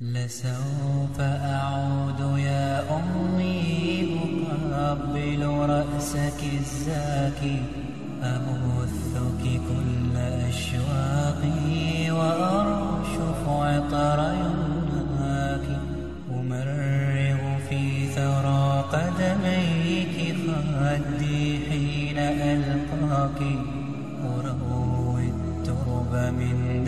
لسوف أعود يا أمي أقبل رأسك الزاكي أبثك كل أشواقي وأرشف عطر يمناك أمرغ في ثرى قدميك خدي حين ألقاك أروي الترب من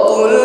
وقل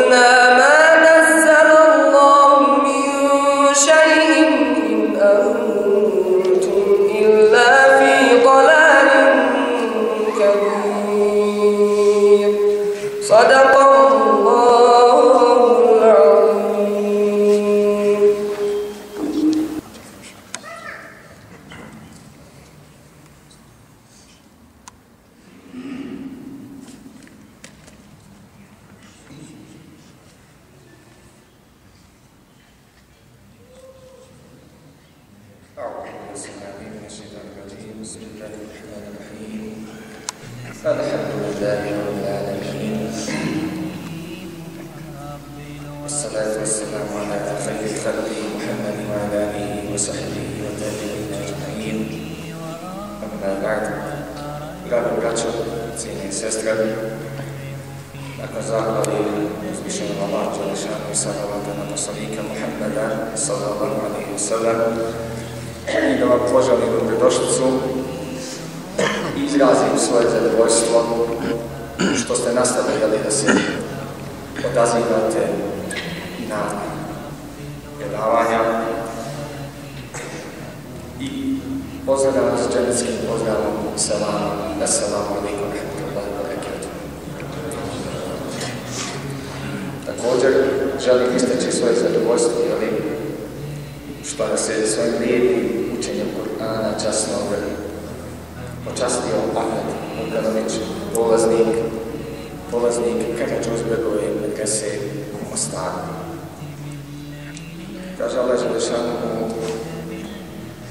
Allah Želešanuhu,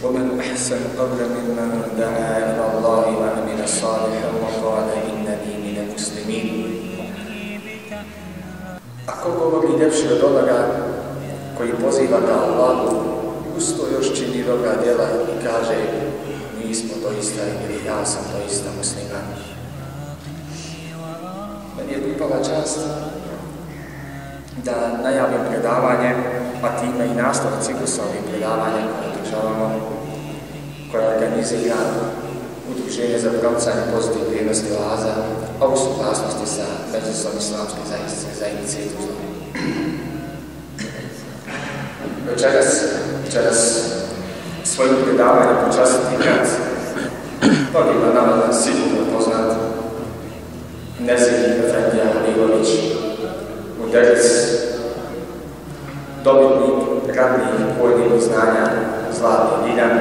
ومن أحسن قولا ممن دعا إلى الله وعمل صالحا وقال إنني من المسلمين A koliko govori ljepše od onoga koji poziva ka Allahu, usto još čini dobra djela i kaže mi smo doista ili ja sam doista musliman. Meni je pripala čast da najavim predavanje, a time i nastav ciklusa ovih predavanja koje održavamo, koje organizira Udruženje za promicanje pozitivne vrijednosti oaza, a u suglasnosti sa Međusom islamske zajednice zajednice i inicijativu. Večeras, večeras svojim predavanjem počastiti kad mnogima nama sigurno poznat Nezir Efendija Halilović, Muderic, dobitnik radnih vojnih znanja Zlatni Liljan,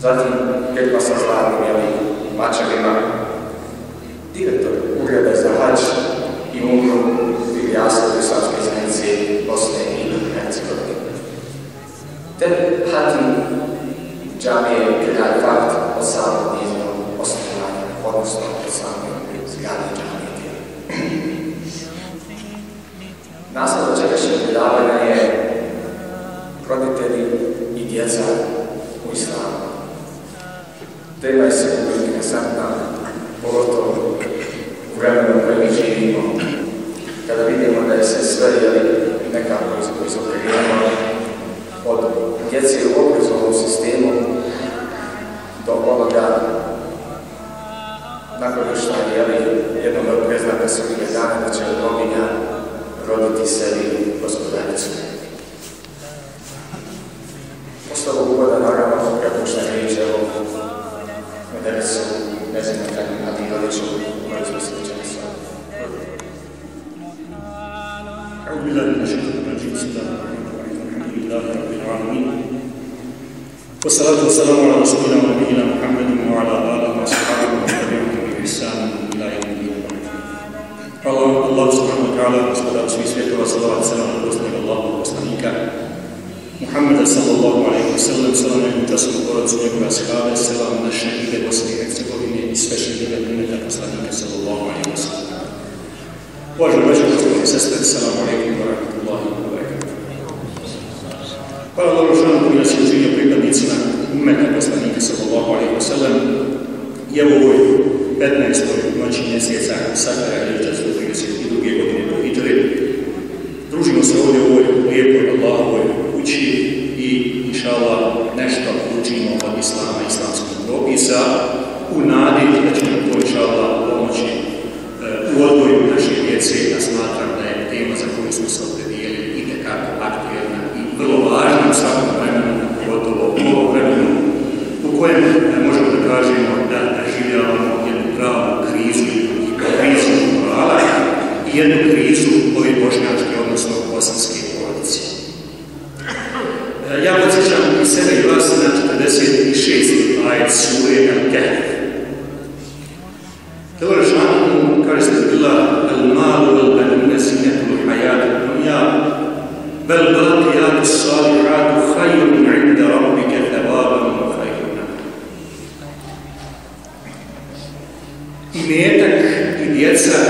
zatim Petma sa Zlatnim jeli, mačevima, direktor Ureda za hač i umru Filijastva Islamske zajednice Bosne i Hercegovine. Te hatim džamije Kralj Fakt od samog njezinog osnovanja, odnosno od samog zgrade Naslov čekašnjeg predavanja je roditelji i djeca u islamu. Tema je sigurno interesantna, pogotovo u vremenu u kojem živimo, kada vidimo da je se sve jeli nekako izokrenjeno od djece u obrazovnom sistemu do ovoga nakon što je jeli jednog od preznaka sudnjeg dana da će od وكانت الصالحات خير عند ربك ثوابا وخيرا. Imetak i djeca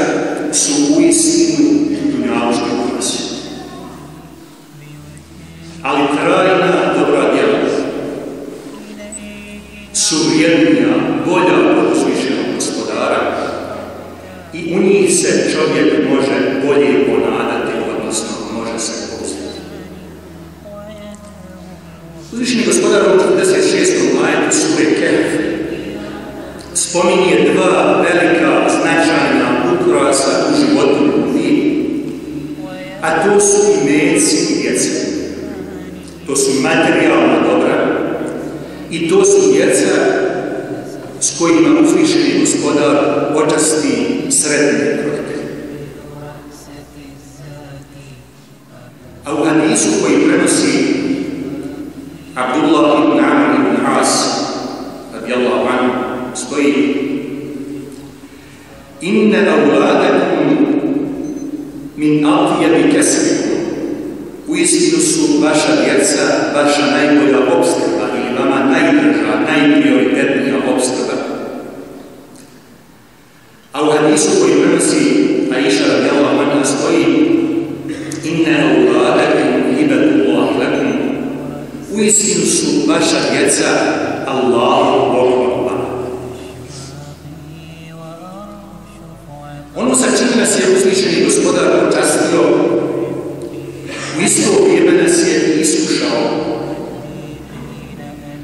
U isto vrijeme nas je iskušao.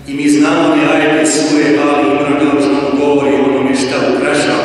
I mi znamo da je ajde svoje, ali i pravilno što govori ono mi šta ukrašava.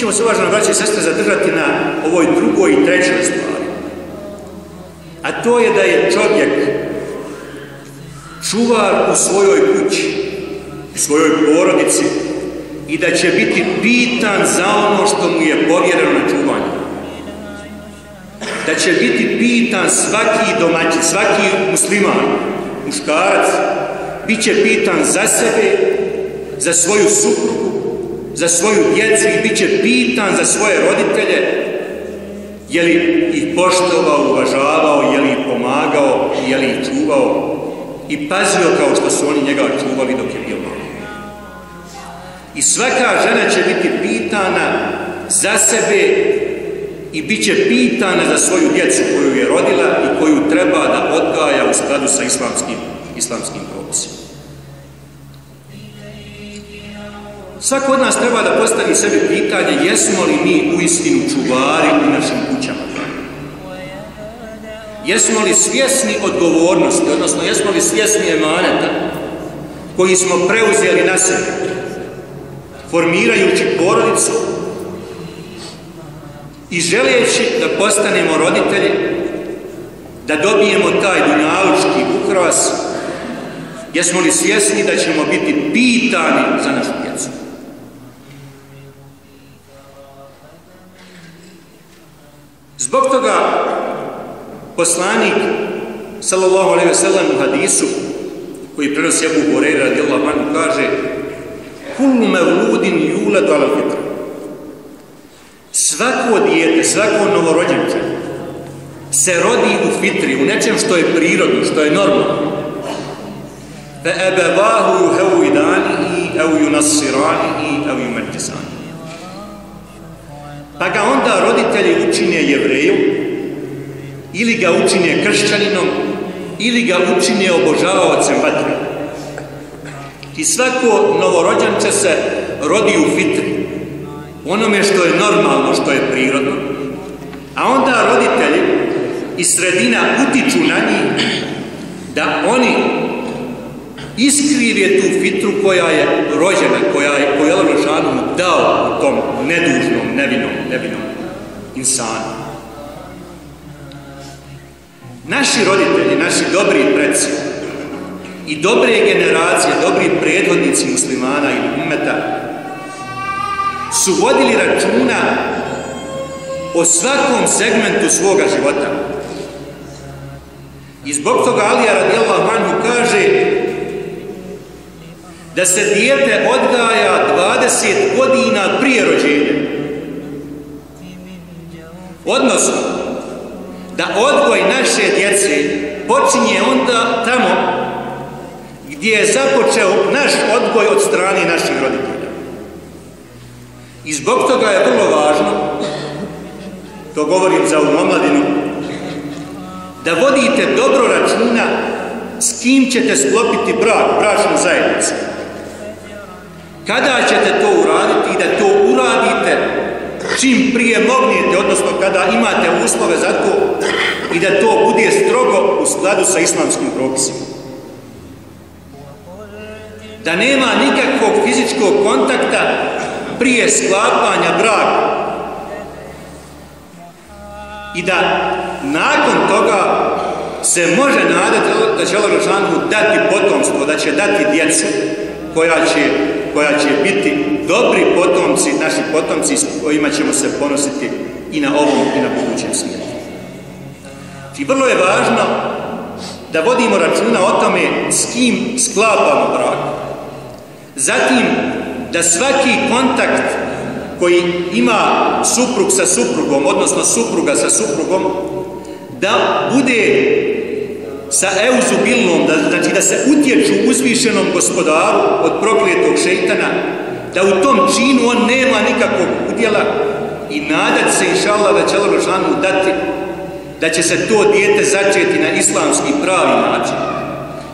ćemo se, uvažno, braće i sestre, zadržati na ovoj drugoj i trećoj stvari. A to je da je čovjek čuvar u svojoj kući, u svojoj porodici i da će biti pitan za ono što mu je povjereno na čuvanju. Da će biti pitan svaki domaćin, svaki musliman, muškarac, bit će pitan za sebe, za svoju suku, za svoju djecu i bit će pitan za svoje roditelje je li ih poštovao, uvažavao, je li ih pomagao, je li ih čuvao i pazio kao što su oni njega čuvali dok je bio malo. I svaka žena će biti pitana za sebe i bit će pitana za svoju djecu koju je rodila i koju treba da odgaja u skladu sa islamskim, islamskim propisima. Svako od nas treba da postavi sebi pitanje jesmo li mi u istinu čuvari u našim kućama. Jesmo li svjesni odgovornosti, odnosno jesmo li svjesni emaneta koji smo preuzeli na sebe, formirajući porodicu i želeći da postanemo roditelji, da dobijemo taj dunjalučki ukras, jesmo li svjesni da ćemo biti pitani za našu djecu. Zbog toga poslanik sallallahu alejhi ve sellem u hadisu koji prenosi Abu Hurajra radijallahu anhu kaže kullu mawludin yuladu ala fitra. Svako dijete svako novorođenče se rodi u fitri u nečem što je prirodno što je normalno. Fa abawahu yuhawidanihi aw yunassiranihi aw yumajjisanihi pa ga onda roditelji učine jevreju, ili ga učine kršćaninom ili ga učine obožavaocem vatre. I svako novorođanče se rodi u fitri, onome što je normalno, što je prirodno, a onda roditelji i sredina utiču na njih da oni iskrive tu fitru koja je rođena, koja je koja je Lošanom dao u tom nedužnom, nevinom, nevinom insanu. Naši roditelji, naši dobri preci i dobre generacije, dobri predvodnici muslimana i umeta su vodili računa o svakom segmentu svoga života. I zbog toga Alija radijallahu anhu kaže da se dijete odgaja 20 godina prije rođenja. Odnosno, da odgoj naše djece počinje onda tamo gdje je započeo naš odgoj od strane naših roditelja. I zbog toga je vrlo važno, to govorim za ovu omladinu, da vodite dobro računa s kim ćete sklopiti brak, bračnu zajednicu. Kada ćete to uraditi i da to uradite čim prije mognete, odnosno kada imate uslove za to i da to bude strogo u skladu sa islamskim propisima. Da nema nikakvog fizičkog kontakta prije sklapanja braka i da nakon toga se može nadati da će Allah dati potomstvo, da će dati djecu koja će koja će biti dobri potomci, naši potomci s kojima ćemo se ponositi i na ovom i na budućem svijetu. I vrlo je važno da vodimo računa o tome s kim sklapamo brak. Zatim, da svaki kontakt koji ima suprug sa suprugom, odnosno supruga sa suprugom, da bude sa euzubilnom, da, znači da se utječu uzvišenom gospodaru od prokletog šeitana, da u tom činu on nema nikakvog udjela i nadat se, inša Allah, da će Allah dati da će se to dijete začeti na islamski pravi način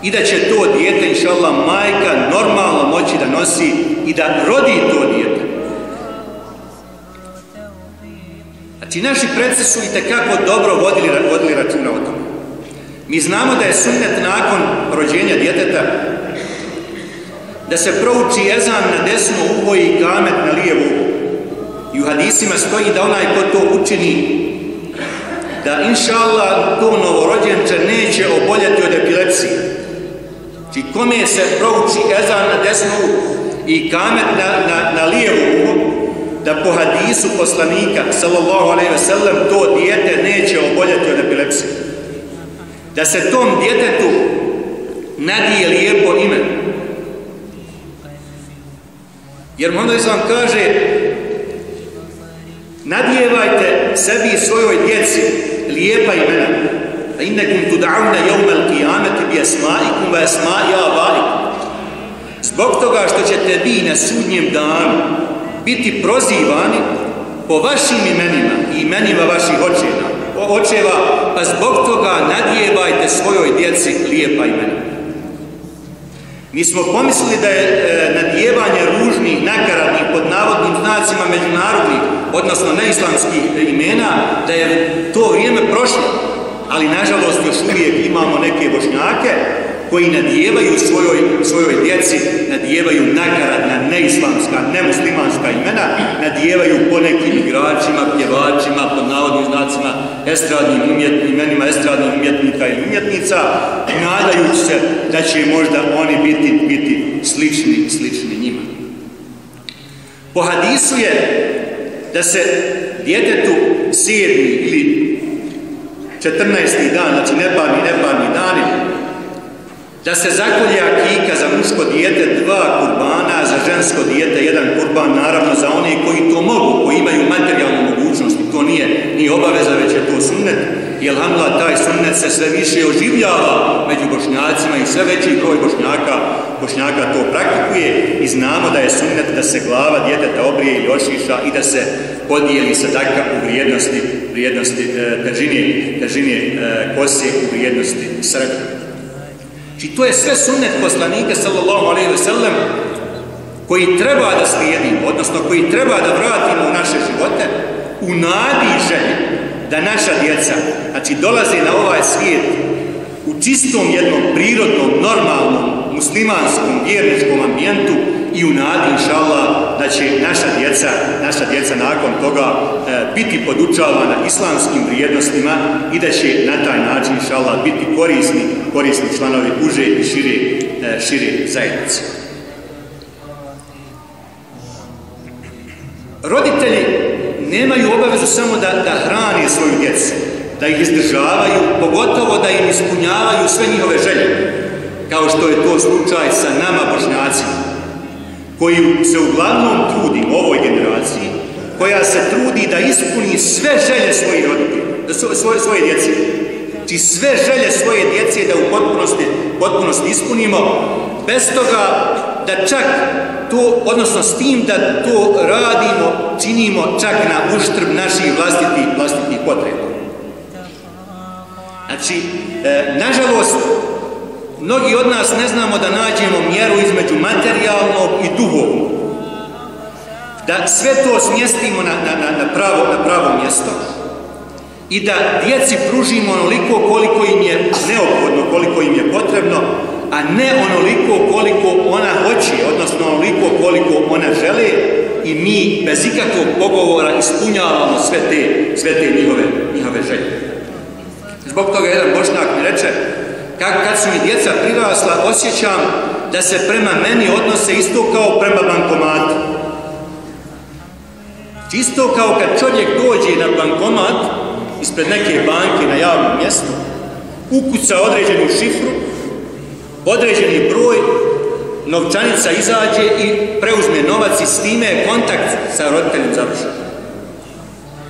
i da će to dijete, inša Allah, majka normalno moći da nosi i da rodi to dijete. Znači, naši predse su i tekako dobro vodili, vodili računa o tom. Mi znamo da je sunnet nakon rođenja djeteta da se prouči ezan na desno uho i kamet na lijevu. I u hadisima stoji da onaj ko to učini da inša Allah to novorođenče neće oboljeti od epilepsije. Či kome se prouči ezan na desno i kamet na, na, na lijevu uho da po hadisu poslanika sallallahu alaihi ve sellem to dijete neće oboljeti od epilepsije da se tom djetetu nadije lijepo ime. Jer Muhammed Islam kaže nadijevajte sebi i svojoj djeci lijepa imena. A innekum tuda'una jevmel qiyameti bi esma'ikum wa asma'i abaikum. Zbog toga što ćete vi na sudnjem danu biti prozivani po vašim imenima i imenima vaših očina očeva, pa zbog toga nadjevajte svojoj djeci lijepa imena. Mi smo pomislili da je e, nadjevanje ružnih, nakaradnih, pod navodnim znacima međunarodnih, odnosno neislamskih imena, da je to vrijeme prošlo, ali nažalost još uvijek imamo neke bošnjake koji nadijevaju svojoj, svojoj djeci, nadijevaju nakaradna, neislamska, nemuslimanska imena, nadijevaju po nekim igračima, pjevačima, estradnim umjet, imenima estradnih umjetnika i umjetnica, nadajući se da će možda oni biti, biti slični, slični njima. Po hadisu je da se djetetu sedmi ili 14. dan, znači neparni, neparni dani, da se zakolje akika za muško dijete dva kurbana, za žensko dijete jedan kurban, naravno za one koji to mogu, koji imaju materijalnu mogućnost, to nije ni obaveza, već je to sunnet, jer hamla taj sunnet se sve više oživljava među bošnjacima i sve veći broj bošnjaka, bošnjaka to praktikuje. I znamo da je sunnet da se glava djeteta obrije ili ošiša i da se podijeli sadaka u vrijednosti, vrijednosti e, težine, težine e, kose u vrijednosti sreda. Či to je sve sunnet poslanika sallallahu alaihi ve sellem koji treba da slijedimo, odnosno koji treba da vratimo u naše živote u nadi i želji da naša djeca, znači dolaze na ovaj svijet u čistom jednom prirodnom, normalnom, muslimanskom, vjerničkom ambijentu i u nadi, inša Allah, da će naša djeca, naša djeca nakon toga e, biti podučavana islamskim vrijednostima i da će na taj način, inšallah, biti korisni, korisni članovi uže i šire, e, šire zajednice. Roditelji nemaju obavezu samo da, da hrane svoju djecu, da ih izdržavaju, pogotovo da im ispunjavaju sve njihove želje, kao što je to slučaj sa nama bošnjacima koji se uglavnom trudi u ovoj generaciji, koja se trudi da ispuni sve želje svojih roditelja, da svoje, svoje djece. Či sve želje svoje djece da u potpunosti, potpunosti ispunimo, bez toga da čak to, odnosno s tim da to radimo, činimo čak na uštrb naših vlastitih, vlastitih potreba. Znači, e, nažalost, Mnogi od nas ne znamo da nađemo mjeru između materijalnog i duhovnog. Da sve to smjestimo na, na, na, pravo, na pravo mjesto i da djeci pružimo onoliko koliko im je neophodno, koliko im je potrebno, a ne onoliko koliko ona hoće, odnosno onoliko koliko ona žele i mi bez ikakvog pogovora ispunjavamo sve te, sve te njihove, njihove želje. Zbog toga jedan bošnjak mi reče, Kad, kad su mi djeca prirasla, osjećam da se prema meni odnose isto kao prema bankomatu. Isto kao kad čovjek dođe na bankomat ispred neke banke na javnom mjestu, ukuca određenu šifru, određeni broj, novčanica izađe i preuzme novac i s time je kontakt sa roditeljem završen.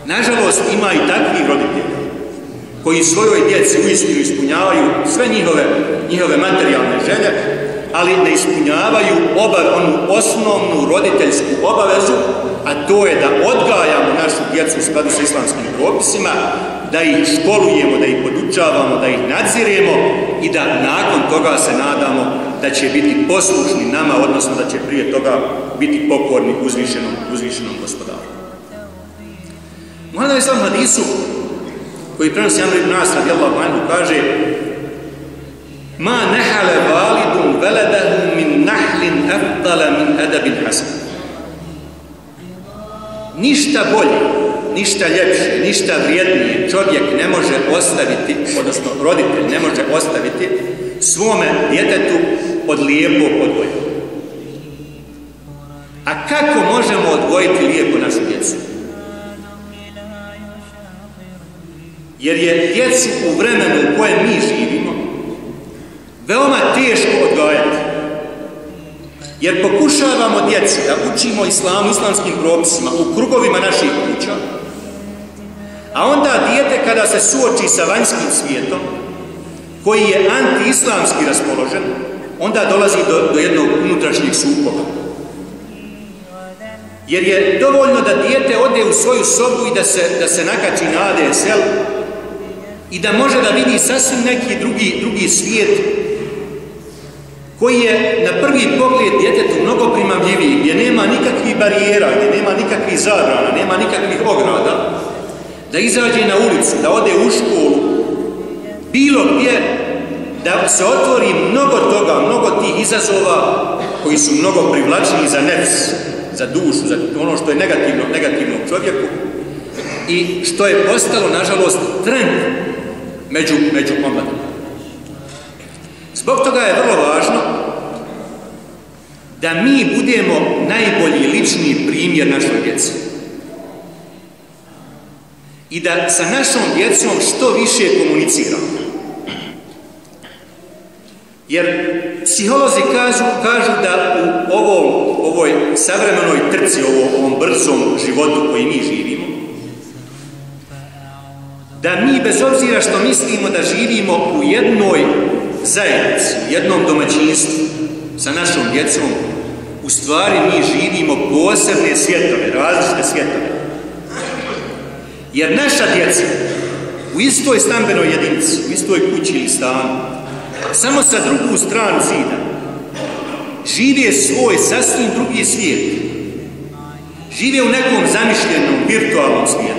Nažalost, ima i takvih roditelja koji svojoj djeci uistinu ispunjavaju sve njihove, njihove materijalne želje, ali ne ispunjavaju obav, onu osnovnu roditeljsku obavezu, a to je da odgajamo našu djecu u skladu sa islamskim propisima, da ih školujemo, da ih podučavamo, da ih nadziremo i da nakon toga se nadamo da će biti poslušni nama, odnosno da će prije toga biti pokorni uzvišenom, uzvišenom gospodaru. Mohamed islam hadisu koji prenosi Amr ibn As radijallahu anhu kaže ma nehale validun veledahu min nahlin afdala min edabin hasan. Ništa bolje ništa ljepše, ništa vrijednije čovjek ne može ostaviti odnosno roditelj ne može ostaviti svome djetetu od lijepog odgoja. A kako možemo odgojiti lijepo našu djecu? Jer je djecu u vremenu u kojem mi živimo veoma teško odgajati. Jer pokušavamo djeci da učimo islamu, islamskim propisima u krugovima naših kuća, a onda dijete kada se suoči sa vanjskim svijetom, koji je anti-islamski raspoložen, onda dolazi do, do jednog unutrašnjeg sukoba. Jer je dovoljno da dijete ode u svoju sobu i da se, da se nakači na ADSL, i da može da vidi sasvim neki drugi, drugi svijet koji je na prvi pogled djetetu mnogo primamljiviji, gdje nema nikakvih barijera, gdje nema nikakvih zabrana, nema nikakvih ograda, da izađe na ulicu, da ode u školu, bilo gdje, da se otvori mnogo toga, mnogo tih izazova koji su mnogo privlačni za nefs, za dušu, za ono što je negativno, negativno u čovjeku. I što je postalo, nažalost, trend među, među omladima. Zbog toga je vrlo važno da mi budemo najbolji lični primjer našoj djeci. I da sa našom djecom što više komuniciramo. Jer psiholozi kažu, kažu da u ovom, ovoj savremenoj trci, ovom, ovom brzom životu koji mi živimo, da mi bez obzira što mislimo da živimo u jednoj zajednici, u jednom domaćinstvu sa našom djecom, u stvari mi živimo posebne svjetove, različite svjetove. Jer naša djeca u istoj stambenoj jedinici, u istoj kući ili stanu, samo sa drugu stranu zida, žive svoj sasvim drugi svijet. Žive u nekom zamišljenom, virtualnom svijetu.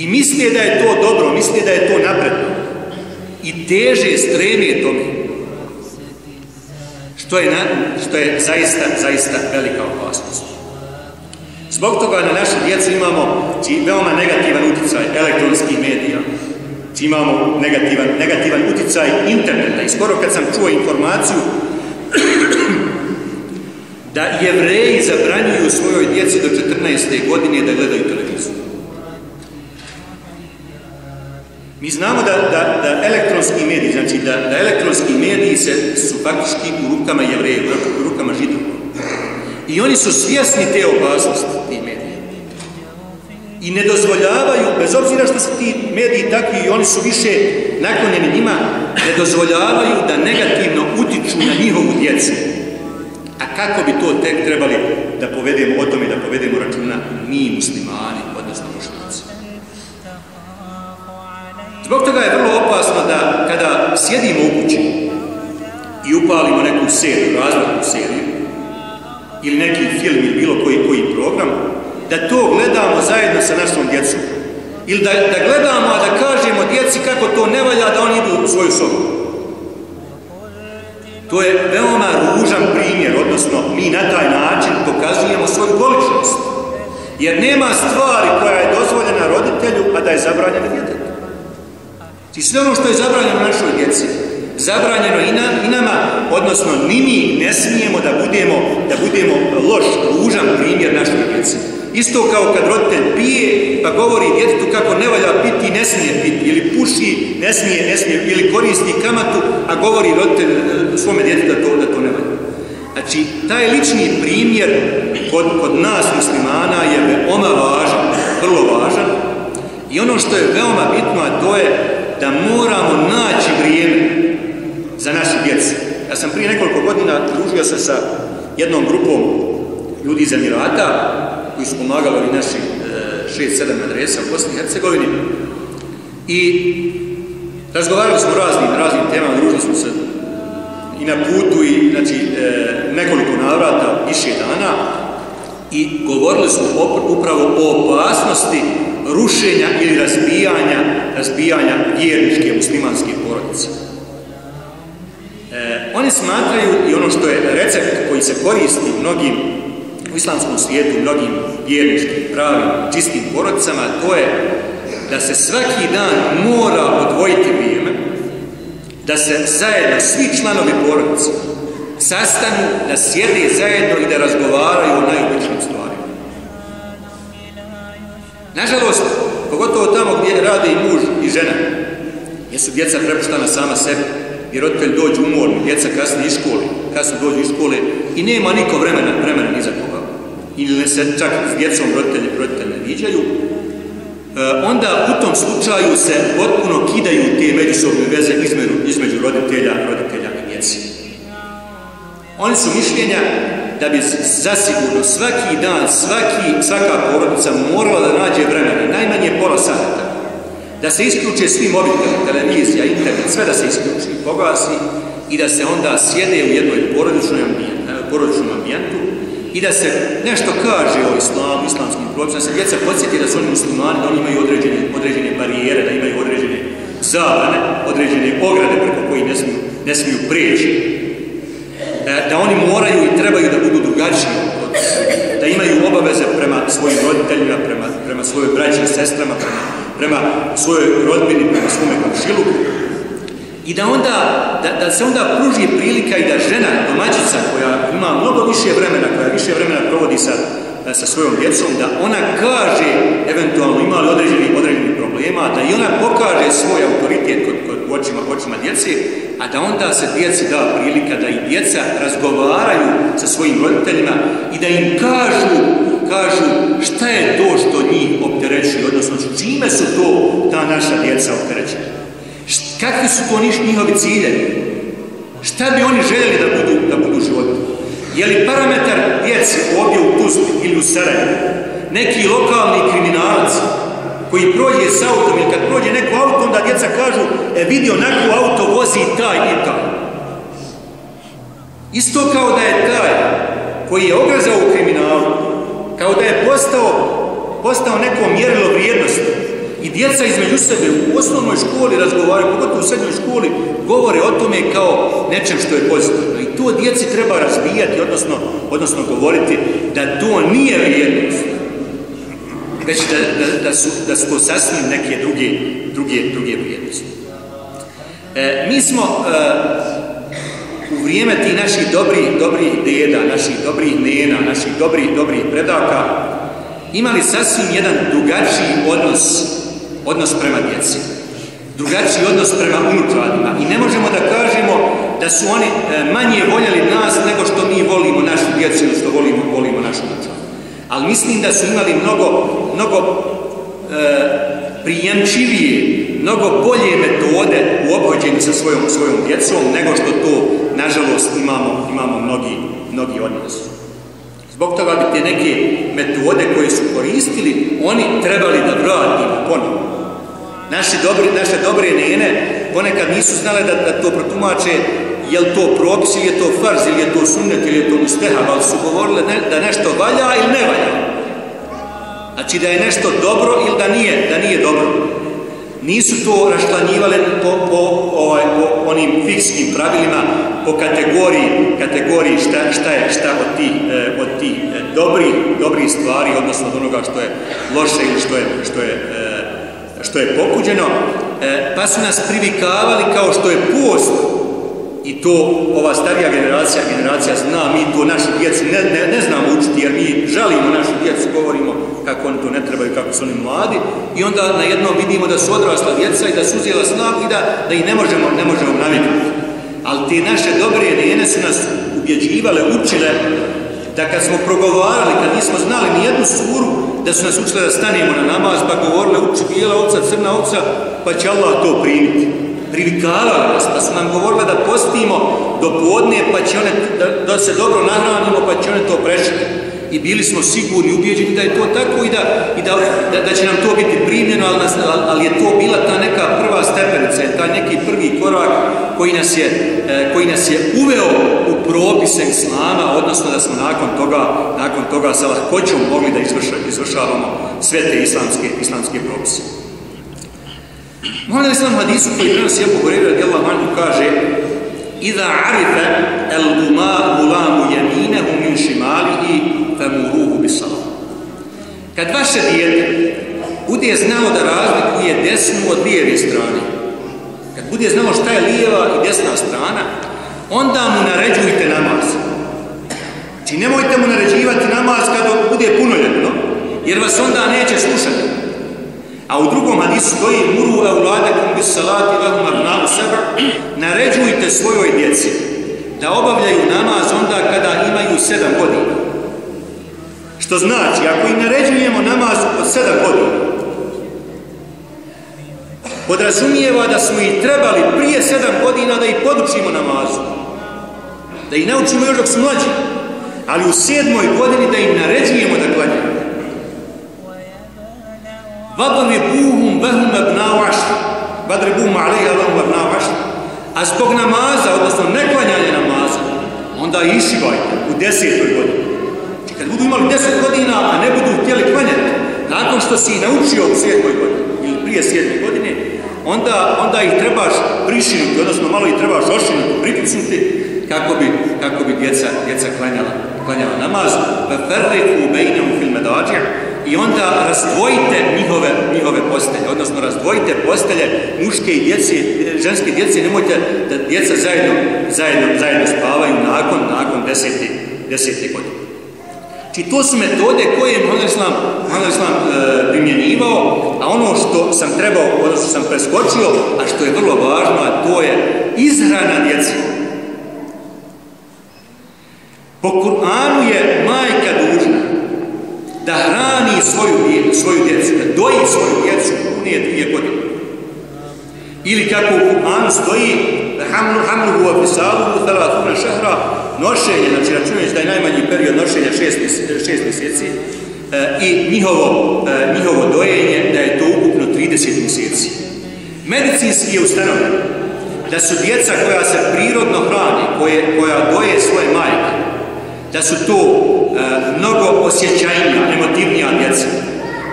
I misle da je to dobro, misle da je to napredno. I teže streme tome. Što je, na, što je zaista, zaista velika opasnost. Zbog toga na našu djecu imamo veoma negativan utjecaj elektronskih medija. Imamo negativan, negativan utjecaj interneta. I skoro kad sam čuo informaciju da jevreji zabranjuju svojoj djeci do 14. godine da gledaju televiziju. Mi znamo da, da, da elektronski mediji, znači da, da elektronski mediji se, su faktički u rukama jevreja, u rukama židova. I oni su svjesni te opasnosti, ti mediji. I ne dozvoljavaju, bez obzira što su ti mediji takvi i oni su više naklonjeni njima, ne dozvoljavaju da negativno utiču na njihovu djecu. A kako bi to tek trebali da povedemo o tome, da povedemo računa mi muslimani, odnosno mušnici. Zbog toga je vrlo opasno da kada sjedimo u kući i upalimo neku seriju, različnu seriju, ili neki film ili bilo koji, koji program, da to gledamo zajedno sa našom djecom. Ili da, da gledamo, a da kažemo djeci kako to ne valja da oni idu u svoju sobu. To je veoma ružan primjer, odnosno mi na taj način pokazujemo svoju goličnost. Jer nema stvari koja je dozvoljena roditelju, a da je zabranjena djetetu. I sve ono što je zabranjeno našoj djeci, zabranjeno i, na, i nama, odnosno ni mi ne smijemo da budemo, da budemo loš, ružan primjer našoj djeci. Isto kao kad roditelj pije, pa govori djetetu kako ne valja piti, ne smije piti, ili puši, ne smije, ne smije, ili koristi kamatu, a govori roditelj e, svome djetetu da to, da to ne valja. Znači, taj lični primjer kod, kod nas muslimana je veoma važan, vrlo važan, i ono što je veoma bitno, a to je da moramo naći vrijeme za naše djece. Ja sam prije nekoliko godina družio se sa jednom grupom ljudi iz Emirata koji su pomagali ovi naši e, šest, sedam adresa u Bosni i Hercegovini i razgovarali smo o raznim, raznim temama, družili smo se i na putu i znači, e, nekoliko navrata, više dana i govorili smo upravo o opasnosti rušenja ili razbijanja, razbijanja vjerničke muslimanske porodice. E, oni smatraju i ono što je recept koji se koristi mnogim u islamskom svijetu, mnogim vjerničkim, pravim, čistim porodicama, to je da se svaki dan mora odvojiti vrijeme, da se zajedno svi članovi porodice sastanu, da sjede zajedno i da razgovaraju o najobičnim stvarima. Nažalost, pogotovo tamo gdje rade i muž i žena, gdje su djeca prepuštana sama sebi, jer roditelj dođu umorni, djeca kasnije iz škole, kasno dođu iz škole i nema niko vremena, vremena ni za koga. Ili ne se čak s djecom roditelji, roditelji ne viđaju, e, onda u tom slučaju se potpuno kidaju te međusobne veze između, između roditelja, roditelja i djeci. Oni su mišljenja da bi zasigurno svaki dan, svaki, svaka porodica morala da nađe vremena, najmanje pola sata, da se isključe svi mobiteli, televizija, internet, sve da se isključi, pogasi i da se onda sjede u jednoj porodičnoj e, porodičnom ambijentu i da se nešto kaže o islamu, islamskim propisima, da se djeca podsjeti da su oni muslimani, da oni imaju određene, određene barijere, da imaju određene zabrane, određene ograde preko koji ne smiju, ne smiju prijeći, da, da oni moraju i trebaju da drugačiji, da imaju obaveze prema svojim roditeljima, prema, prema svojoj braći i sestrama, prema, prema svojoj rodbini, prema svome komšilu, I da onda, da, da se onda pruži prilika i da žena, domaćica koja ima mnogo više vremena, koja više vremena provodi sa, e, sa svojom djecom, da ona kaže, eventualno imali određeni, određeni problema, da i ona pokaže svoj autoritet kod, kod očima, očima djece, a da onda se djeci da prilika da i djeca razgovaraju sa svojim roditeljima i da im kažu, kažu šta je to što njih opterećuje, odnosno čime su to ta naša djeca opterećuje kakvi su to niš njihovi ciljevi? Šta bi oni željeli da budu, da budu životi? Je li parametar djeci ovdje u Tuzli ili u Sarajevu neki lokalni kriminalac koji prođe s autom ili kad prođe neko auto, onda djeca kažu e vidi onako auto vozi taj i taj. Isto kao da je taj koji je ogrezao u kriminalu, kao da je postao, postao neko mjerilo vrijednosti, I djeca između sebe u osnovnoj školi razgovaraju, pogotovo u srednjoj školi, govore o tome kao nečem što je pozitivno. I to djeci treba razbijati, odnosno, odnosno govoriti da to nije vrijednost. Već da, da, da, su, da su to sasvim neke druge, druge, druge vrijednosti. E, mi smo e, u vrijeme ti naših dobrih, dobrih deda, naših dobrih nena, naših dobrih, dobrih predaka, imali sasvim jedan drugačiji odnos odnos prema djeci. Drugačiji odnos prema unutradima. I ne možemo da kažemo da su oni e, manje voljeli nas nego što mi volimo našu djecu ili što volimo, volimo našu unutrašnju. Ali mislim da su imali mnogo, mnogo e, prijemčivije, mnogo bolje metode u obhođenju sa svojom, svojom djecom nego što to, nažalost, imamo, imamo mnogi, mnogi od nas. Zbog toga bi te neke metode koje su koristili, oni trebali da vratimo ponovno. Naše dobri, naše dobre nene ponekad nisu znale da, da to protumače je li to propis ili je to farz ili je to sunnet ili je to mustehab, ali pa su govorile ne, da nešto valja ili ne valja. Znači da je nešto dobro ili da nije, da nije dobro. Nisu to rašlanjivale po, po, ovaj, po onim fikskim pravilima, po kategoriji, kategoriji šta, šta je šta od tih, eh, od tih eh, dobri, dobri stvari, odnosno od onoga što je loše ili što je, što je eh, što je pokuđeno, eh, pa su nas privikavali kao što je post i to ova starija generacija, generacija zna, mi to našu djecu ne, ne, ne znamo učiti jer mi žalimo našu djecu, govorimo kako oni to ne trebaju, kako su oni mladi i onda na jednom vidimo da su odrasla djeca i da su uzela snagu i da, da ih ne možemo, ne možemo naviknuti. Ali te naše dobre njene su nas ubjeđivale, učile da kad smo progovarali, kad nismo znali ni jednu suru, da su nas učile da stanemo na namaz, pa govorile uči bijela ovca, crna ovca, pa će Allah to primiti. Privikavali nas, pa su nam govorile da postimo do podne, pa će one, da, da se dobro nahranimo, pa će one to prešli. I bili smo sigurni, ubijeđeni da je to tako i da, i da, da, da će nam to biti primljeno, ali, nas, ali je to bila ta neka prva stepenica, taj neki prvi korak koji nas je, e, koji nas je uveo u propise islama, odnosno da smo nakon toga, nakon toga sa lahkoćom mogli da izvrša, izvršavamo sve te islamske, islamske propise. Mohamed Islam hadisu koji prenosi Abu Hureyre radijallahu anhu kaže Iza arife el guma gulamu jaminehu min šimalihi famuruhu bisalam. Kad vaše dijete bude znao da razlikuje desnu od lijeve strane, kad bude znao šta je lijeva i desna strana, onda mu naređujte namaz. Či znači, nemojte mu naređivati namaz kad bude punoljetno, jer vas onda neće slušati. A u drugom hadisu stoji muru euladekum bis salati lahum abnalu seba, naređujte svojoj djeci da obavljaju namaz onda kada imaju sedam godina. Što znači, ako im naređujemo namaz od sedam godina, podrazumijeva da smo ih trebali prije sedam godina da ih podučimo namazu. Da ih naučimo još dok su mlađi. Ali u sedmoj godini da im naređujemo da klanjaju. Vadom je buhum vehum ebnao ašta. Vadre buhum alaiha vehum ebnao ašta. A zbog namaza, odnosno neklanjanja namaza, onda išivajte u desetoj godini. Znači kad budu imali deset godina, a ne budu htjeli klanjati, nakon što si naučio u sedmoj godini, ili prije sedme godine, onda, onda ih trebaš prišinuti, odnosno malo ih trebaš ošinuti, pritisnuti, kako bi, kako bi djeca, djeca klanjala, klanjala namaz. Pa ferliku bejnemu fil i onda razdvojite njihove, njihove postelje, odnosno razdvojite postelje muške i djece, ženske djece, nemojte da djeca zajedno, zajedno, zajedno spavaju nakon, nakon deseti, deseti godine. Či to su metode koje je Mohamed Islam, Mohamed Islam e, primjenjivao, a ono što sam trebao, odnosno sam preskočio, a što je vrlo važno, a to je izhrana djece. Po Kur'anu je da hrani svoju, svoju djecu, da doji svoju djecu punije dvije godine. Ili kako u Kur'anu stoji hamlu hamlu u afisalu u thalatuna šehra nošenje, znači računajući da je najmanji period nošenja šest, šest mjeseci e, i njihovo, e, njihovo dojenje da je to ukupno 30 mjeseci. Medicinski je ustanovljeno da su djeca koja se prirodno hrani, koje, koja doje svoje majke, da su to e, mnogo osjećajnija, emotivnija djeca,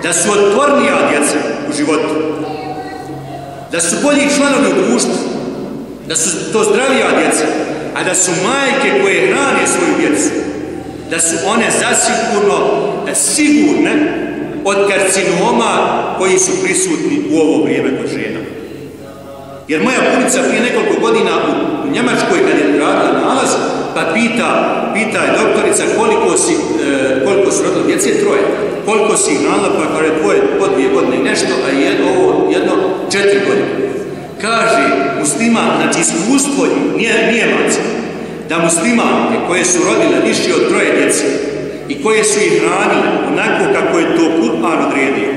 da su otpornija djeca u životu, da su bolji članovi u društvu, da su to zdravija djeca, a da su majke koje hrane svoju djecu, da su one zasigurno e, sigurne od karcinoma koji su prisutni u ovo vrijeme kod žena. Jer moja punica prije nekoliko godina u Njemačkoj kad je radila nalaz, pa pita, pita Djeca, koliko si, e, koliko su rodili djece, troje. Koliko si hranila, pa kada je dvoje, po dvije godine nešto, a jedno, ovo, jedno, četiri godine. Kaže musliman, znači iskustvo nije, nije maca, da muslimanke koje su rodile više od troje djece i koje su ih hranile onako kako je to Kur'an odredio,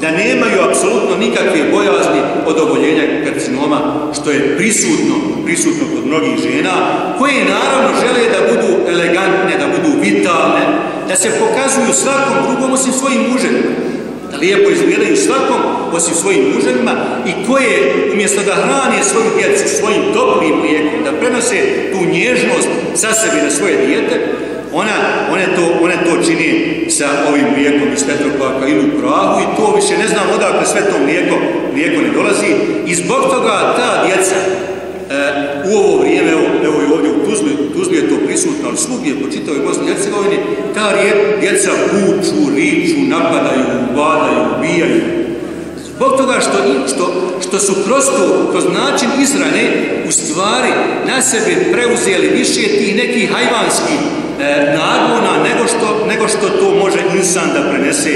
da nemaju apsolutno nikakve bojazni od oboljenja karcinoma, što je prisutno, prisutno kod mnogih žena, koje naravno žele da budu elegantne, da budu vitalne, da se pokazuju svakom drugom osim svojim muževima, da lijepo izgledaju svakom osim svojim muževima i koje umjesto da hrane svoju djecu svojim toplim lijekom, da prenose tu nježnost za sebe na svoje dijete, ona, one, to, one to čini sa ovim mlijekom iz Petropaka ili u prahu i to više ne znam odakle sve to mlijeko, mlijeko ne dolazi i zbog toga ta djeca e, u ovo vrijeme, evo, evo i ovdje u Tuzli, Tuzli je to prisutno, ali svugdje po čitavoj Bosni i Hercegovini, ta djeca puču, riču, napadaju, ubadaju, ubijaju. Zbog toga što, što, što su prosto kroz način izrane, u stvari na sebe preuzeli više tih nekih hajvanskih e, nagona nego što, nego što to može insan da prenese,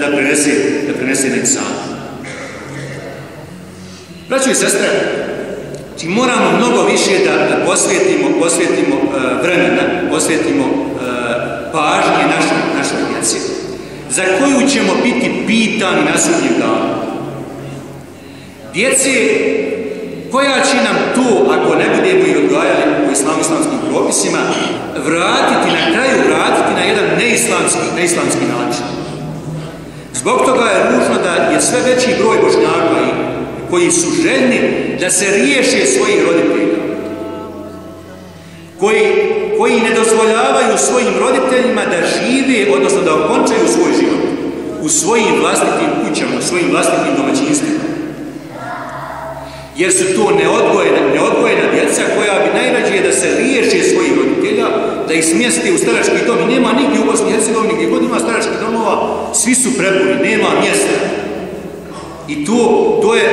da prenese, da prenese na insan. Braćo i sestre, či znači moramo mnogo više da, da posvetimo, posvetimo e, vremena, posvetimo e, pažnje našoj, našoj djeci, za koju ćemo biti pitani na sudnjem danu. Djeci koja će nam to, ako ne budemo i odgajali u islamo-islamskim propisima, vratiti, na kraju vratiti na jedan neislamski, neislamski način. Zbog toga je ružno da je sve veći broj božnjaka i koji su željni da se riješe svojih roditelja, koji, koji ne dozvoljavaju svojim roditeljima da žive, odnosno da okončaju svoj život u svojim vlastitim kućama, u svojim vlastitim domaćinstvima jer su to neodgojena, neodgojena djeca koja bi najrađije da se riješe svojih roditelja, da ih smjeste u starački dom i nema nigdje u Bosni i Hercegovini gdje god ima staračkih domova, svi su prepuni, nema mjesta. I to, to, je,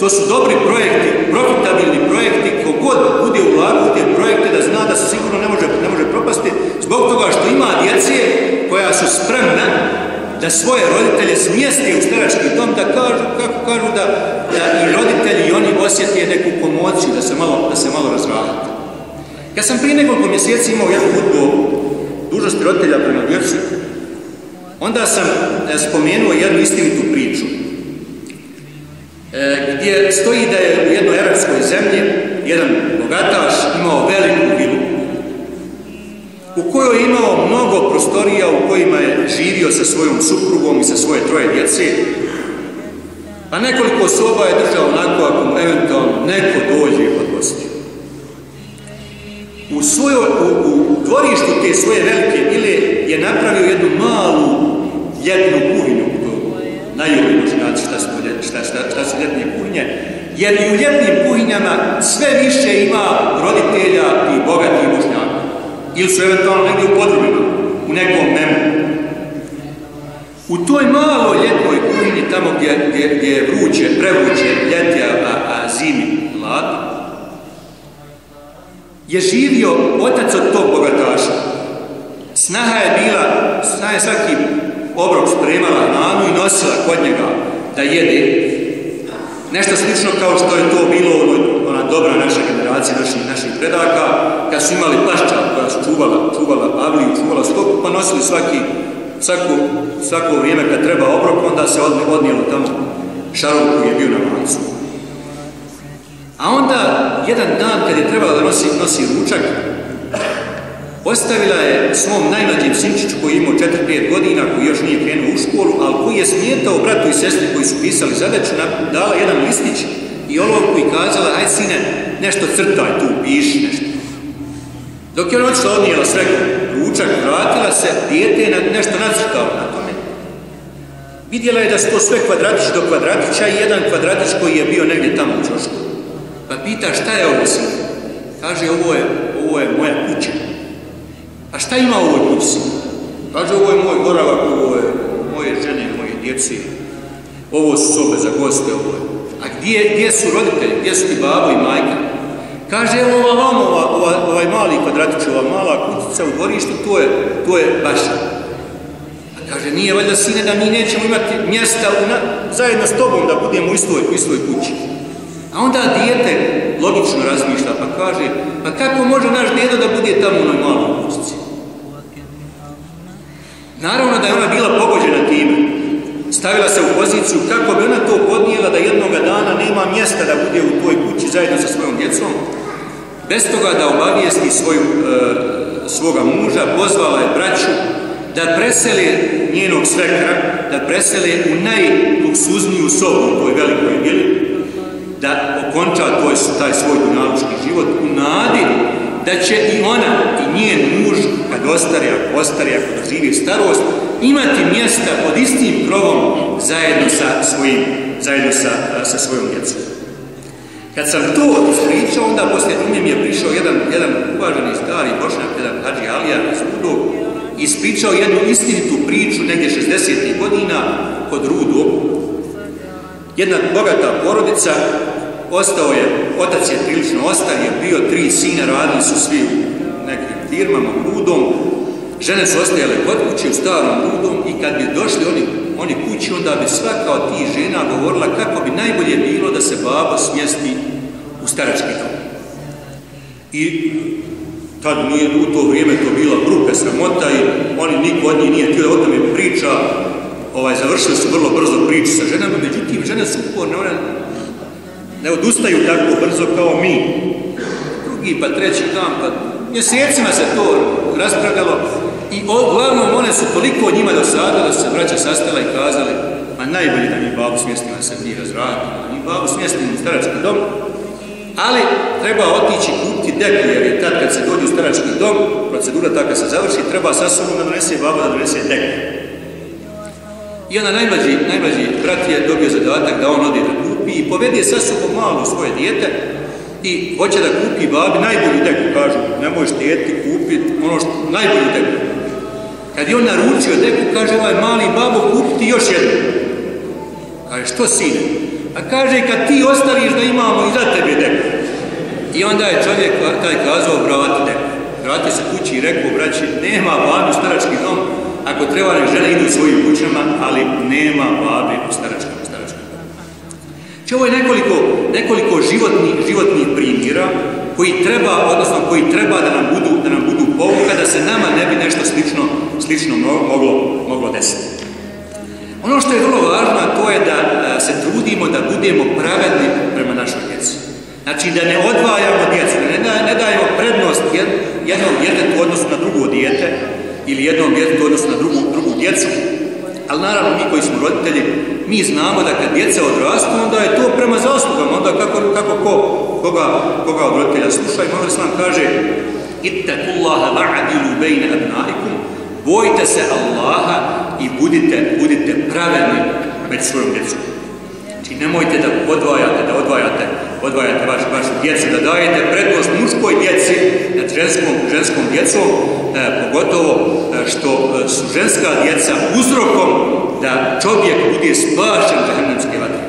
to su dobri projekti, profitabilni projekti, kogod bude u te projekte da zna da se sigurno ne može, ne može propasti, zbog toga što ima djece koja su spremna da svoje roditelje smjeste u starački dom, da kažu, kako kažu, da, da i roditelji i oni osjetije neku komociju, da se malo, da se malo razvalite. Kad sam prije nekoliko mjeseci imao jednu hudbu dužnosti roditelja prema djeci, onda sam e, spomenuo jednu istinitu priču, e, gdje stoji da je u jednoj arabskoj zemlji jedan bogataš imao veliku vilu, u kojoj je imao mnogo prostorija u kojima je živio sa svojom suprugom i sa svoje troje djece, a nekoliko soba je držao onako ako mu eventualno neko dođe od gosti. U, svojo, u, u dvorištu te svoje velike vile je napravio jednu malu ljetnu kuhinju, najovi mužnjaci šta, šta, šta, šta su ljetne kuhinje, Jer i u ljetnim kuhinjama sve više ima roditelja i bogatih mužnjaka. Ili su eventualno negdje u podrumima, u nekom memu. U toj maloj ljetnoj kuhini, tamo gdje, gdje, gdje je vruće, prevruće, ljeti, a, a zimi hladno, je živio otac od tog bogataša. Snaha je bila, snaha je svaki obrok spremala nanu i nosila kod njega da jede. Nešto slično kao što je to bilo u ona dobra naša generacija, naših, naših predaka, kad su imali pašća koja su čuvala, čuvala avliju, čuvala stoku, pa nosili svaki, svako, svako vrijeme kad treba obrok, onda se odnijelo tamo šarov koji je bio na mancu. A onda, jedan dan kad je trebala da nosi, nosi ručak, ostavila je svom najmlađim sinčiću koji imao 4-5 godina, koji još nije krenuo u školu, ali koji je smijetao bratu i sestri koji su pisali zadaću, dala jedan listić i olovku i kazala, aj sine, nešto crtaj tu, piši nešto. Dok je ona odšla odnijela sve ručak, vratila se, dijete je nešto nacrtao na tome. Vidjela je da su to sve kvadratić do kvadratića i jedan kvadratić koji je bio negdje tamo u čošku. Pa pita šta je ovo sin? Kaže ovo je, ovo je moja kuća. A šta ima u ovoj kući sin? Kaže ovo je moj boravak, ovo je moje žene, moje djece. Ovo su sobe za goste, ovo je. A gdje, gdje su roditelji, gdje su ti babo i majka? Kaže evo ova vam, ova, ova, ovaj mali kvadratić, ova mala kutica u dvorištu, to je, to je vaša. A kaže nije valjda sine da mi nećemo imati mjesta u na, zajedno s tobom da budemo u istoj, u istoj kući. A onda dijete logično razmišlja pa kaže, pa kako može naš djedo da bude tamo u onoj maloj kućici? Naravno da je ona bila pogođena time. Stavila se u poziciju kako bi ona to podnijela da jednoga dana nema mjesta da bude u toj kući zajedno sa svojom djecom. Bez toga da obavijesti svoju, e, svoga muža, pozvala je braću da preseli njenog svekra, da preseli u najluksuzniju sobu u toj velikoj vili, da okonča toj, taj svoj dunjalučki život u nadi da će i ona i njen muž kad ostari, ako ostari, ako doživi starost, imati mjesta pod istim krovom zajedno sa svojim, zajedno sa, sa svojom djecom. Kad sam to ispričao, onda poslije time mi je prišao jedan, jedan uvaženi stari bošnjak, jedan Hadži Alija iz Rudog, ispričao jednu istinitu priču negdje 60. godina kod Rudu. Jedna bogata porodica ostao je, otac je prilično ostar, je bio tri sina, radili su svi u nekim firmama, rudom, žene su ostajale kod kuće u starom rudom i kad bi došli oni, oni kući, onda bi svaka od tih žena govorila kako bi najbolje bilo da se babo smjesti u starački dom. I tad nije u to vrijeme to bila grupe sramota i oni niko od njih nije htio o tome priča, ovaj, završili su vrlo brzo priču sa ženama, međutim, žene su uporne, one ne odustaju tako brzo kao mi. Drugi pa treći dan, pa mjesecima se to raspravljalo i uglavnom one su toliko njima dosadile da su se braća sastala i kazali ma najbolje da mi babu smjestimo da se mi razvratimo, da mi babu smjestimo u starački dom, ali treba otići kupiti deku, jer je tad kad se dođe u starački dom, procedura tako se završi, treba sa sobom da donese babu da donese deku. I onda najmlađi, najmlađi brat je dobio zadatak da on ode da kupi i povede sa sobom malo svoje dijete i hoće da kupi babi najbolju deku, kažu, ne možeš dijeti kupiti ono što, najbolju deku. Kad je on naručio deku, kaže ovaj mali babo kupiti još jednu. Kaže, što sine? A kaže, kad ti ostaviš da imamo i za tebe deku. I onda je čovjek taj kazao, vrati deku. Vrati se kući i rekao, braći, nema babi starački dom, ako treba ne žele idu svojim kućama, ali nema babi u staračkom, staračkom. Če znači, ovo je nekoliko, nekoliko životnih, životnih primjera koji treba, odnosno koji treba da nam budu, da nam budu povuka, da se nama ne bi nešto slično, slično moglo, moglo desiti. Ono što je vrlo važno, to je da e, se trudimo da budemo pravedni prema našoj djeci. Znači da ne odvajamo djecu, ne, ne dajemo prednost jednog djeteta u odnosu na drugo dijete, ili jednom djetetu odnosno na drugu, drugu djecu. Ali naravno mi koji smo roditelji, mi znamo da kad djeca odrastu, onda je to prema zaslugama, onda kako, kako ko, koga, koga od roditelja sluša i Mohamed Islam kaže Ittakullaha ba'adilu bejne abnaikum Bojite se Allaha i budite, budite pravedni među svojom djecom. Znači nemojte da odvajate, da odvajate, odvajate vašu, vašu djecu, da dajete prednost muškoj djeci nad ženskom, ženskom djecom, e, pogotovo e, što e, su ženska djeca uzrokom da čovjek bude spašen džahnemske vatre.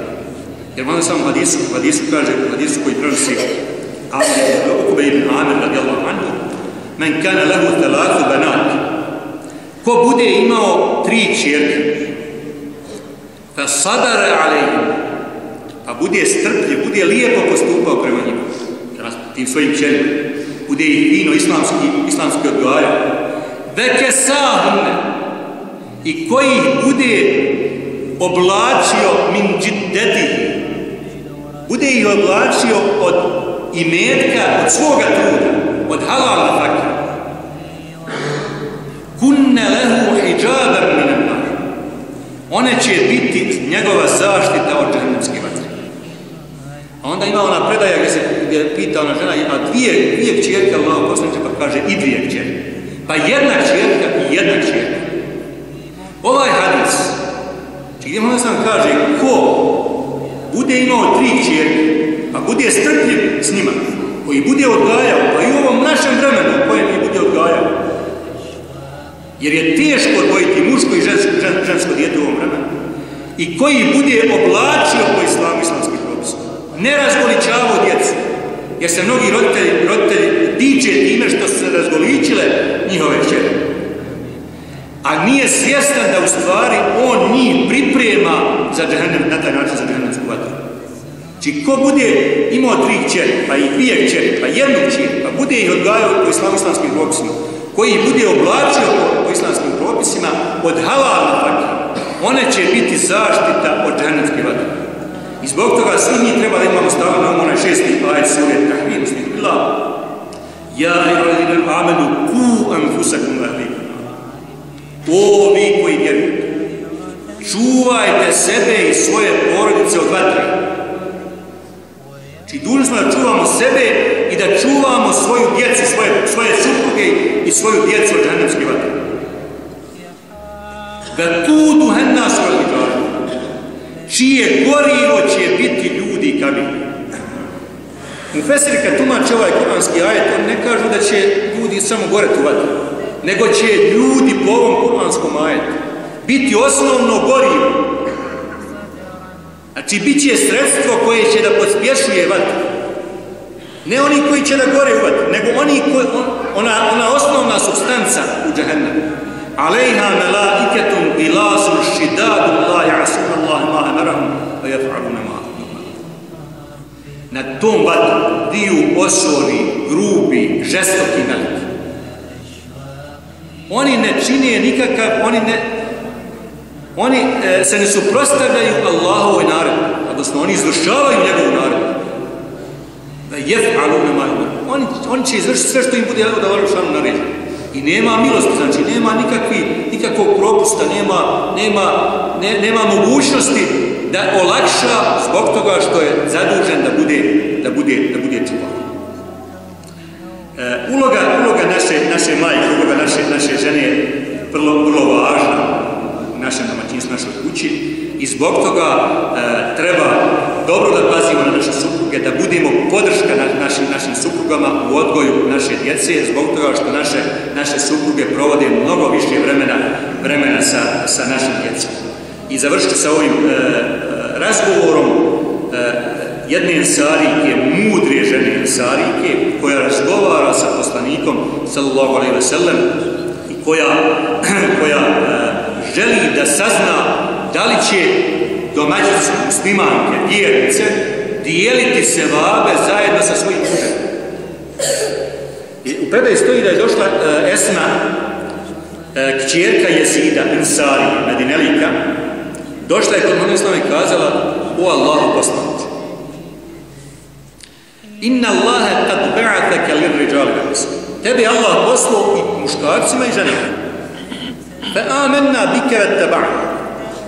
Jer malo samo hadisu, hadisu kaže, hadisu koji prenosi Ukube ibn Amir radijallahu anhu, men kana lehu telatu banat, ko bude imao tri čirke, fa sadara alejim, pa bude strpljiv, bude lijepo postupao prema njima, tim svojim čerima, bude ih vino islamski, islamski odgajao, veke sahne i koji ih bude oblačio min džiddeti, bude ih oblačio od imetka, od svoga truda, od halala fakra. Kunne lehu hijabar min. One će biti njegova zaštita od džahnemske onda ima ona predaja gdje se gdje pita ona žena, a dvije, dvije kćerke, Allah poslanče pa kaže i dvije kćerke. Pa jedna kćerka i jedna kćerka. Ovaj hadis, gdje možda sam kaže, ko bude imao tri kćerke, pa bude strpljiv s njima, koji bude odgajao, pa i u ovom našem vremenu u kojem bude odgajao, jer je teško odvojiti muško i žensko, žensko djete u ovom vremenu, i koji bude oblačio po islamu islamsku ne razgoličavao djecu, jer se mnogi roditelji, roditelji diče time što su se razgoličile njihove čere. A nije svjestan da u stvari on njih priprema za džahnem, na taj način za džahnemsku vatru. Či ko bude imao tri kćeri, pa i dvije kćeri, pa jednu kćeri, pa bude ih odgajao po islamskim propisima, koji ih bude oblačio po islamskim propisima od halala vatre, one će biti zaštita od džahnemske vatre. I zbog toga svi mi treba da imamo stavljeno na onaj šesti ajet sure Tahmir, snih bila Ja i rodinu amenu ku anfusakum ahlikum. O vi koji vjerujete, čuvajte sebe i svoje porodice od vatre. Či dužni smo da čuvamo sebe i da čuvamo svoju djecu, svoje, svoje supruge i svoju djecu od džanemske vatre. Ve tu duhen nas liđare, čije gorivo će biti ljudi i kamen. U Fesiri kad tumače ovaj kuranski ajet, on ne kažu da će ljudi samo gore tuvati, nego će ljudi po ovom kuranskom ajetu biti osnovno gorivo. Znači, bit će sredstvo koje će da pospješuje vatru. Ne oni koji će da gore u nego oni koji, on, ona, ona osnovna substanca u džahennemu. Alejha melaiketum ilasun šidadu Allah jasun amarahum ma emarahum a jef'aluna ma Na tom vatru diju osori, grubi, žestoki veliki. Oni ne čine nikakav, oni ne, oni e, se ne suprostavljaju Allahovoj naredbi, odnosno oni izvršavaju njegovu naredbu. Da jef'alu nema oni, oni će izvršiti sve što im bude da varu šanu naređu. I nema milosti, znači nema nikakvi, nikakvog propusta, nema, nema, ne, nema mogućnosti da olakša zbog toga što je zadužen da bude, da bude, da bude čuvan. E, uloga, uloga naše, naše majke, uloga naše, naše žene je vrlo, vrlo važna u našem domaćinstvu, našoj kući i zbog toga e, treba dobro da pazimo na naše supruge, da budemo podrška na, našim, našim suprugama u odgoju naše djece, zbog toga što naše, naše supruge provode mnogo više vremena, vremena sa, sa našim djecom. I završite sa ovim e, e, razgovorom e, jedne ensarike, mudre žene ensarike, koja razgovara sa poslanikom, sallallahu alaihi ve sellem, i koja, koja e, želi da sazna da li će domaćice, muslimanke, vjernice, dijeliti se vabe zajedno sa svojim mužem. U predaj stoji da je došla uh, Esma, uh, kćerka Jezida, Ensari, Medinelika, došla je kod Moneslava i kazala, o Allahu poslaniče, Inna Allahe kad ba'ataka lir rijali Tebi Allah poslao i muškarcima i ženama. Fa amenna bika wa.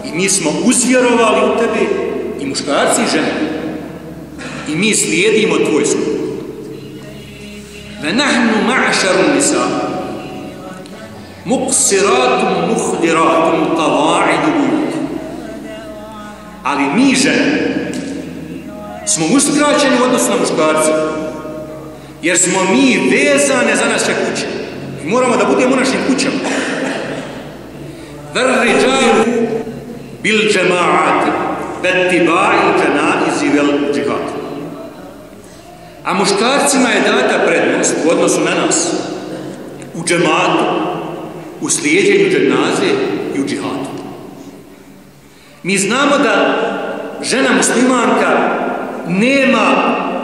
I mi smo uzvjerovali u tebi i muškarci i žene. I mi slijedimo tvoj skup. Ve nahnu ma'šaru nisa. Muqsiratum muhdiratum qava'idu bujut. Ali mi žene smo uskraćeni u odnosu na muškarce. Jer smo mi vezane za naše kuće. I moramo da budemo našim kućama. Vrri džalu bil džemaati bettiba'i džanaizi vel džihad. A muškarcima je data prednost u odnosu na nas u džematu, u slijedjenju dženaze i u džihadu. Mi znamo da žena muslimanka nema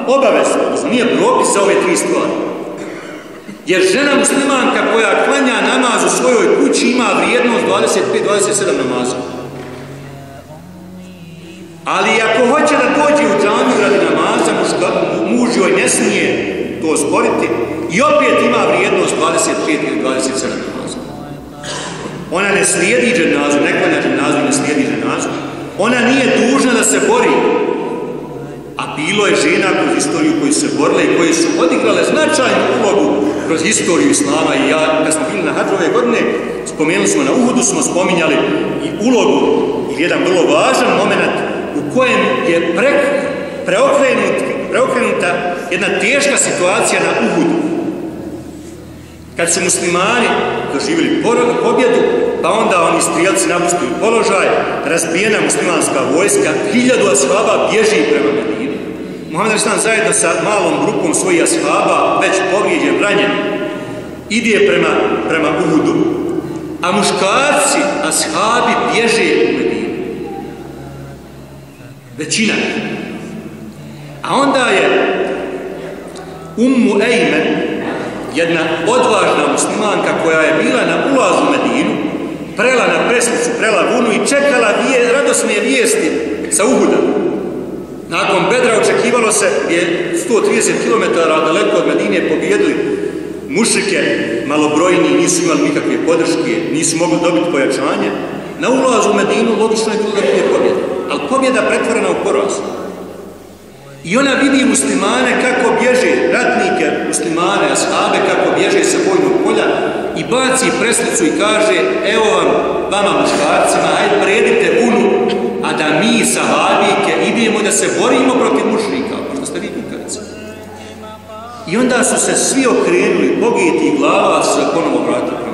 obavezu, odnosno nije propisa ove tri stvari. Jer žena muslimanka koja klanja namaz u svojoj kući ima vrijednost 25-27 namaza. Ali ako hoće da dođe u džamiju radi muž joj ne smije to sporiti i opet ima vrijednost 25 ili 27 namaza. Ona ne slijedi dženazu, ne klanja dženazu, ne slijedi dženazu. Ona nije dužna da se bori. A bilo je žena kroz istoriju koji se borile i koji su odigrale značajnu ulogu kroz istoriju Islama i ja, kad smo bili na Hadrove godine, spomenuli smo na Uhudu, smo spominjali i ulogu, i jedan vrlo važan moment u kojem je pre, preokrenut, preokrenuta jedna teška situacija na Uhudu. Kad su muslimani doživjeli pobjedu, pa onda oni strijelci napustili položaj, razbijena muslimanska vojska, hiljadu ashaba bježi prema Medini. Muhammed Aristan zajedno sa malom grupom svojih ashaba, već povrijeđen, ranjen, ide prema, prema Uhudu. A muškarci, ashabi, bježe u Medinu. Većina. A onda je Ummu Ejmen, jedna odvažna muslimanka koja je bila na ulazu Medinu, prela na presnicu, prela vunu i čekala vije, radosne vijesti sa Uhuda. Nakon Bedra očekivalo se je 130 km daleko od Medine pobjedili mušike, malobrojni, nisu imali nikakve podrške, nisu mogli dobiti pojačanje. Na ulazu u Medinu logično je bilo da je pobjeda, ali pobjeda pretvorena u poraz. I ona vidi muslimane kako bježe, ratnike muslimane, ashabe, kako bježe sa bojnog polja i baci preslicu i kaže, evo vam, vama muškarcima, hajde predite unu, a da mi, sahabike, idemo da se borimo protiv mušnika, pošto ste vi kukavice. I onda su se svi okrenuli, pogijeti i glava su se ponovo vratili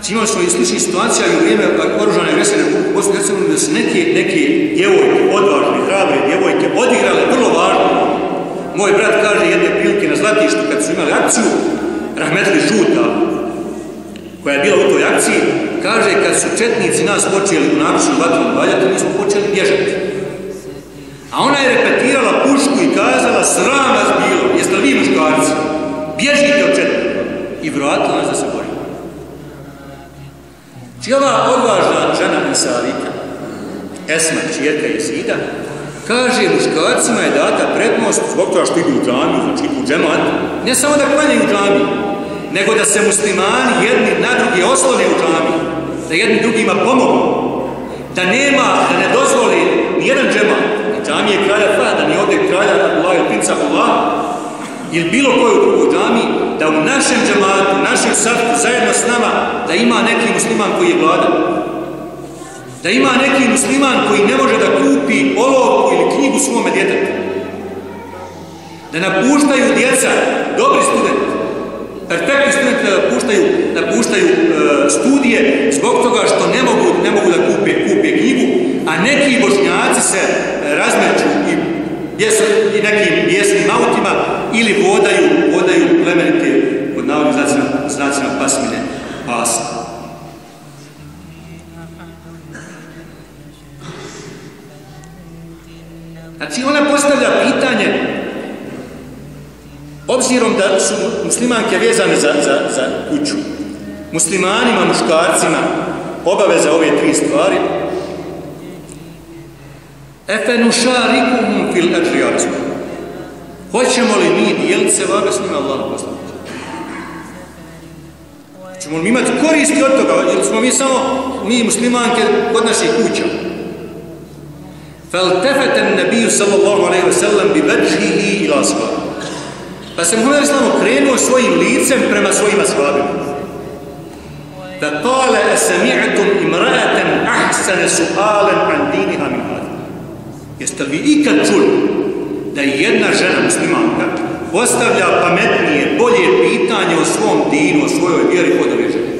Znači imali smo i slični situacija i u vrijeme oružane agresije u Bosni i Hercegovini da su neke, neke djevojke, odvažne, hrabre djevojke odigrale vrlo važno. Moj brat kaže jedne prilike na Zlatištu kad su imali akciju, Rahmetli Žuta, koja je bila u toj akciji, kaže kad su četnici nas počeli u napišu vatru valjati, mi smo počeli bježati. A ona je repetirala pušku i kazala, sram vas bilo, jeste li vi muškarci? Bježite od četnika. I vratila nas da se bori. Ova odvažna žena Ansarika, Esma, čijerka Jezida, kaže muškarcima je data prednost zbog toga što idu u džamiju, znači idu u džemat, ne samo da klanjaju u džamiju, nego da se muslimani jedni na drugi oslone u džamiju, da jedni drugima pomogu, da nema, da ne dozvoli nijedan džemat, ni džamije kralja Fada, ni ovdje kralja Allah ili pinca Allah, ili bilo koju drugu džami, da u našem džematu, našem srtu, zajedno s nama, da ima neki musliman koji je vladan. Da ima neki musliman koji ne može da kupi olovku ili knjigu svome djetetu. Da napuštaju djeca, dobri studenti, perfektni studenti da napuštaju, napuštaju e, studije zbog toga što ne mogu, ne mogu da kupe, kupe knjigu, a neki bošnjaci se razmeću i jesu i nekim vjesnim autima ili vodaju, vodaju plemenite pod navodnim znacima, znacima pasmine pasa. Znači ona postavlja pitanje obzirom da su muslimanke vezane za, za, za kuću, muslimanima, muškarcima, obaveza ove tri stvari, Efe nušarikuhum fil ajri. Hoćemo li mi dijeliti se vabe s njima Allah poslanika? Čemo li imati koristi od toga? Ili smo mi samo, mi muslimanke, kod naših kuća? Faltefeten nebiju sallallahu اللَّهُ wa وَسَلَّمْ bi veđhihi ila. Pa se Muhammed Islam okrenuo svojim licem prema svojima svabima. فَقَالَ أَسَمِعْتُمْ esami'atum أَحْسَنَ ahsane عَنْ an مِنْ min. Jeste li ikad čuli da je jedna žena muslimanka postavlja pametnije, bolje pitanje o svom dinu, o svojoj vjeri od ove žene?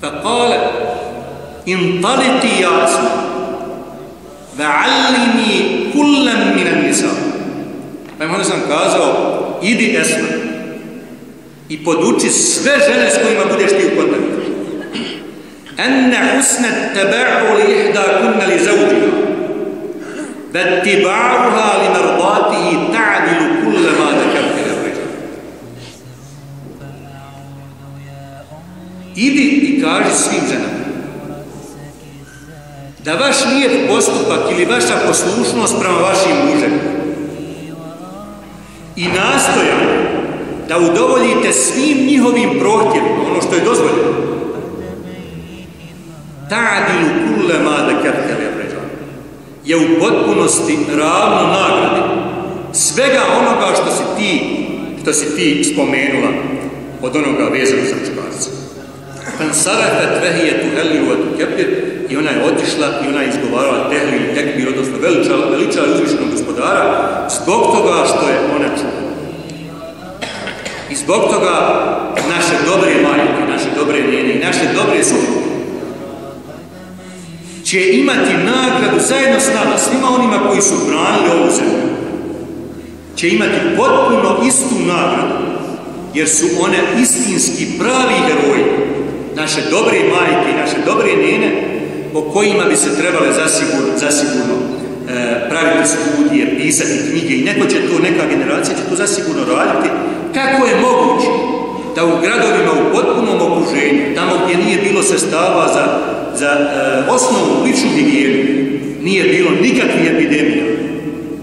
Fa kale, in taliti jasno, va'allimi kullem minan nisa. Pa im onda sam kazao, idi esma i poduči sve žene s kojima budeš ti u kontaktu. Enne husne tebe'u li ihda kunna li zauđiha, Vettiba'uha li mardatihi ta'dilu kulle ma da kafire. Idi i kaži svim ženama da vaš nijet postupak ili vaša poslušnost prema vašim mužem i nastojanje da udovoljite svim njihovim prohtjevima, ono što je dozvoljeno, Ta'dilu kulle ma da kertele je u potpunosti ravno nagradi svega onoga što si ti, što si ti spomenula od onoga vezano za muškarca. Kan sarafet vehije tu helilu tu kepir i ona je otišla i ona je izgovarala tehli i tekbir, odnosno veličala, veličala uzvišenog gospodara zbog toga što je ona čula. I zbog toga naše dobre majke, naše dobre njene i naše dobre supruge će imati nagradu zajedno s nama, svima onima koji su branili ovu zemlju, će imati potpuno istu nagradu, jer su one istinski pravi heroji, naše dobre majke i naše dobre njene, po kojima bi se trebale zasigurno, zasigurno e, praviti studije, pisati knjige i neko će to, neka generacija će to zasigurno raditi, kako je moguće da u gradovima u potpunom okruženju, tamo gdje nije bilo sestava za, za eh, e, osnovu ličnu higijenu, nije bilo nikakvih epidemija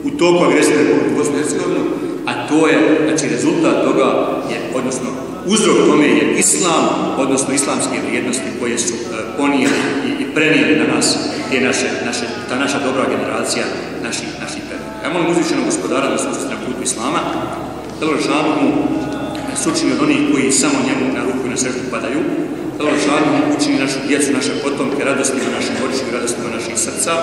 u toku agresije Republike Bosne i Hercegovine, a to je, znači rezultat toga je, odnosno uzrok tome je islam, odnosno islamske vrijednosti koje su e, ponijeli i, i prenijeli na nas, je naše, naše, ta naša dobra generacija naši, naši prednika. Ja molim uzvičenog gospodara da se na putu islama, da Žanu se učini od onih koji samo njemu na ruku i na srcu padaju. Telo Žanu učini našu djecu, naše potomke, radostima naših godišnjih, radostima naših srca.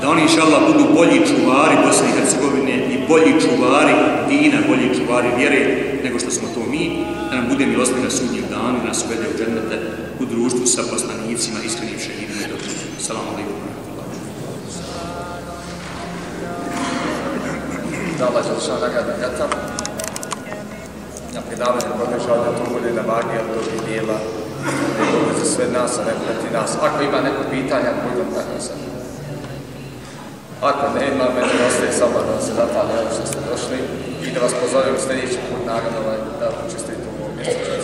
Da oni, inša Allah, budu bolji čuvari Bosne i Hercegovine i bolji čuvari dina, bolji čuvari vjere nego što smo to mi. Da nam bude milostni na sudnjem danu i nas uvede u džernete u društvu sa poslanicima, iskrenim šehidima i dobrim. Salamu alaikum. Da, Allah, Želšan, nagrada Katar na predavanje podržao da to bude na vagi od tog dijela za sve nas, a ne proti nas. Ako ima neko pitanja, budem tako sam. Ako nema, meni ostaje samo da se zapali ovo što ste došli i da vas pozovem sljedeći put naravno ovaj, da učestvite u ovom mjestu.